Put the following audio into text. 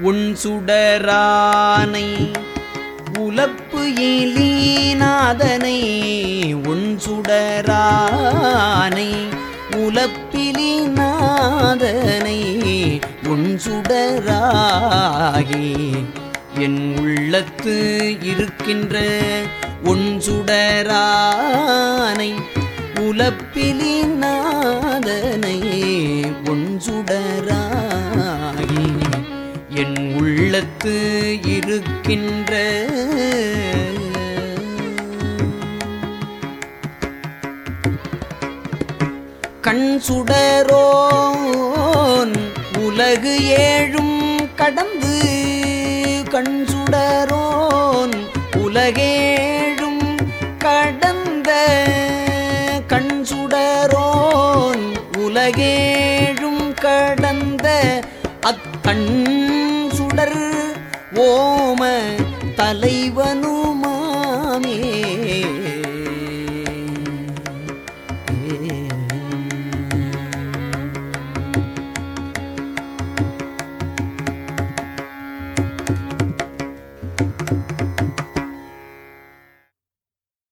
உன் சுடரானை உலப்பு எலீநாதனை உன் சுடரானை உலப்பிலிநாதனை உன் சுடராகி என் உள்ளத்து இருக்கின்ற உன் சுடரானை உலப்பிலிநாதனை உன் சுடரா என் உள்ளத்து இருக்கின்ற கண் சுடரோன் உலகு ஏழும் கடந்து கண் சுடரோன் உலகேழும் கடந்த கண் சுடரோன் உலகேழும் கடந்த அக்கண் தொண்டர் ஓம தலைவனு